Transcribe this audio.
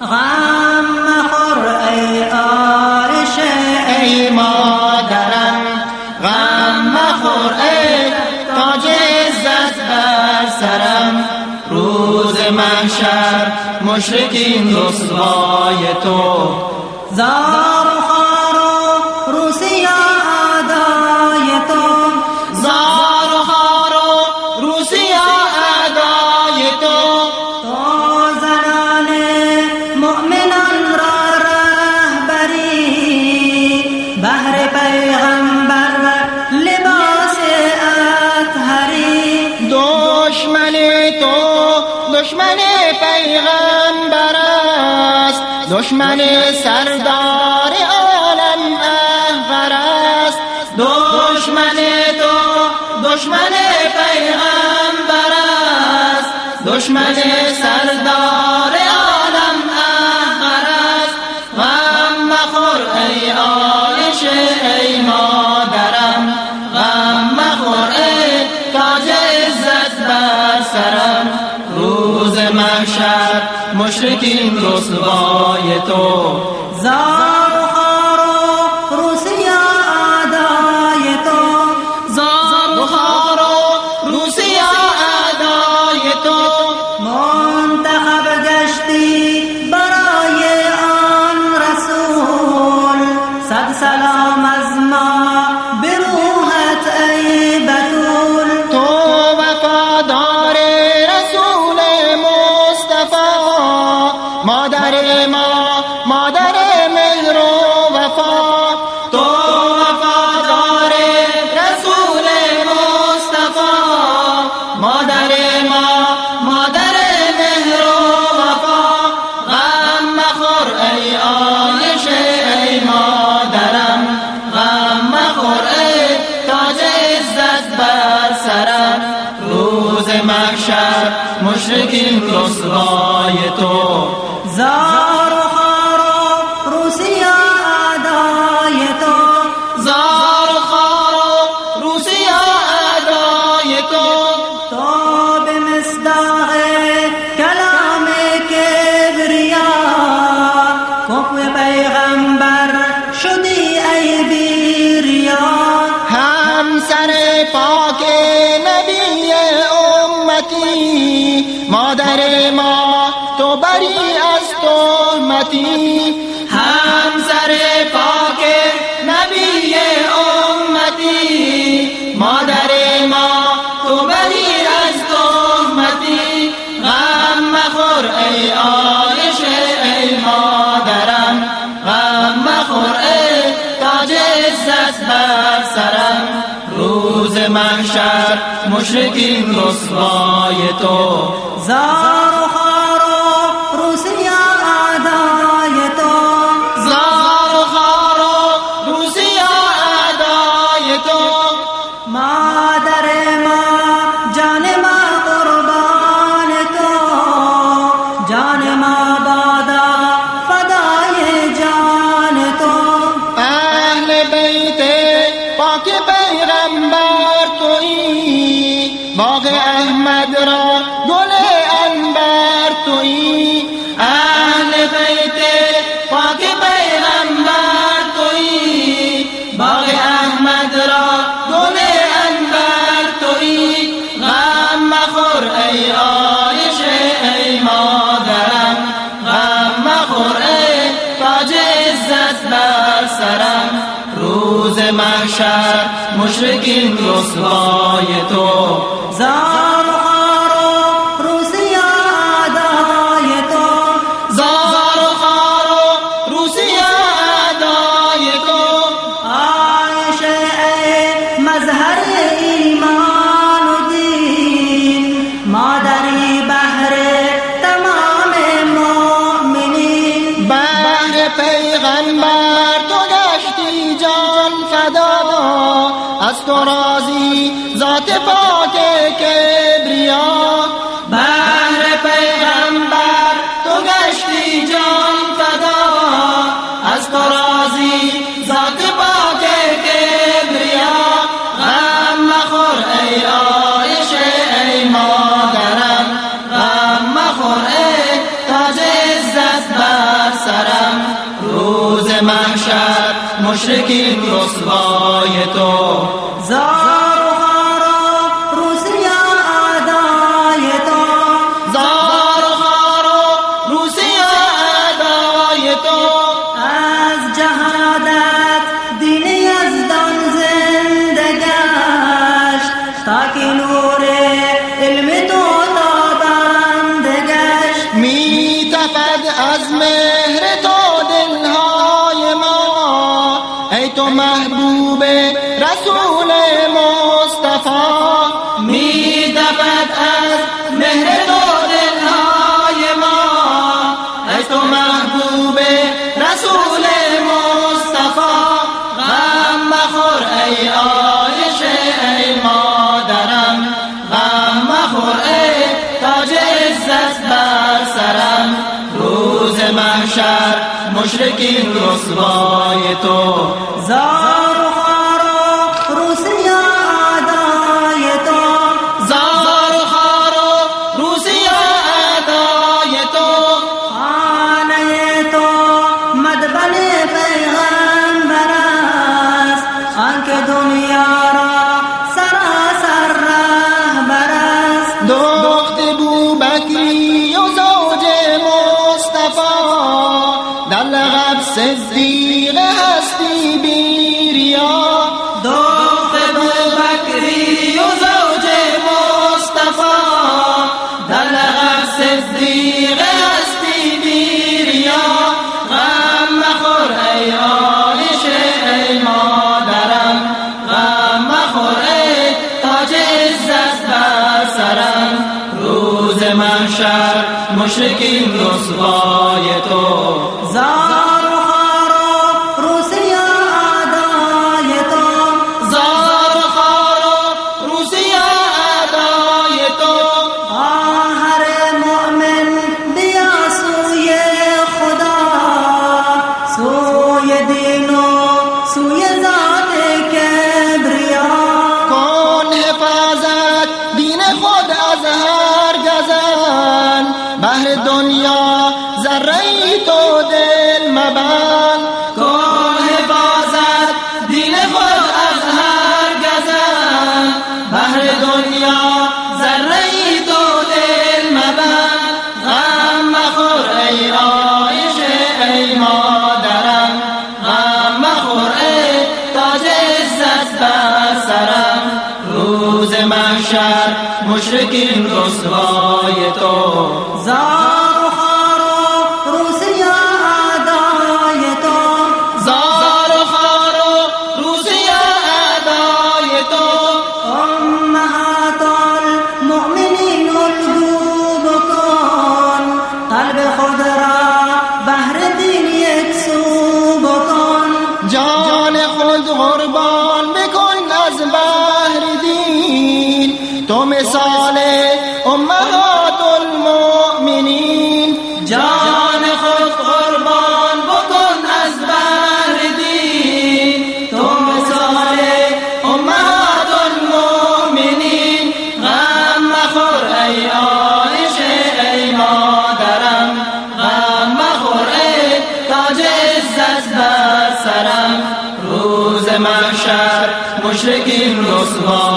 غم مخور ای آرش ای مادرم. غم مخور ای تاج عزت بر سرم. روز محشر مشرکین رسوای تو. اطهر پیغمبر و لباس اطهری. دشمنی تو دشمن پیغمبر است. دشمن سردار عالم احور است. دشمن تو دشمن پیغمبر است. دشمن سردار مشرکین رسوای تو. مادر ما مادر पाके नबी उम्मती मदर मा مشرقین رسوای تو باشد مشرکین رسوای تو. ذات پاک کبریا. بر پیغمبر تو گشتی جان فدا. از تو رازی ذات پاک کبریا. غم مخور ای آیش ای مادرم. غم مخور ای تاج عزت بر سرم. روز محشر مشرکین رسوان مهر تو دلهای ما. ای تو محبوب رسول مصطفی می تپد از مهر تو دلهای ما. ای تو محبوب رسول مصطفی غم مخور ای عایشه رسوای تو محشر مشرکین رسوای تو. مبن کن حفاظت دین خود از هر گزن. بهر دنیا ذره تو دل مبن. غم مخور ای عایشه ای مادرم. غم مخور ای تاج عزت بر سرم. روز محشر مشرکین رسوای تو. تو مثال امهات المؤمنین. جان خود قربان بکن از بهر دین. تو مثال امهات المؤمنین. غم مخور ای عایشه ای مادرم. غم مخور ای تاج عزت بر سرم. روز محشر مشرکین رسوای